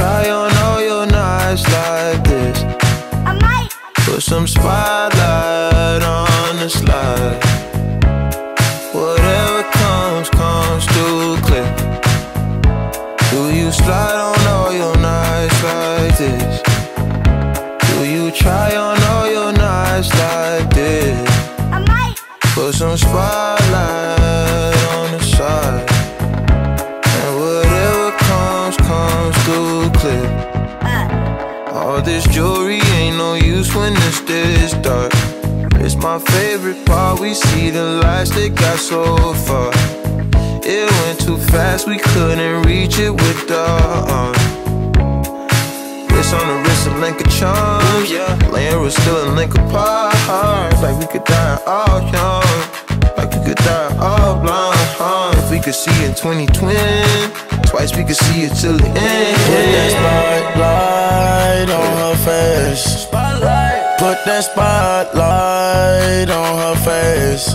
try on all your nights like this? I might. Put some spotlight on the slide. Whatever comes, comes too clear. Do you slide on all your nights like this? Do you try on all your nights like this? I might. Put some spotlight All this jewelry ain't no use when it's this dark. It's my favorite part. We see the lights that got so far. It went too fast, we couldn't reach it with the arm. Wrist on the wrist, a link of charms. Yeah, laying was still a link apart. Like we could die all young, like we could die all blind. Huh? If we could see in 2020, twice we could see it till the end. Put that spotlight on her face. Spotlight. Put that spotlight on her face.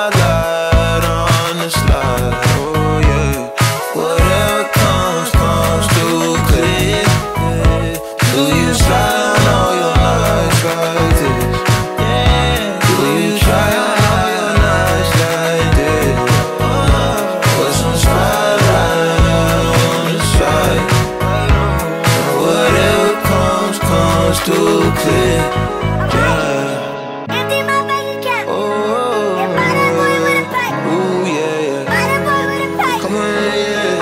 Yeah. Oh, yeah, yeah. Oh, yeah.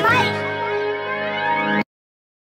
Like.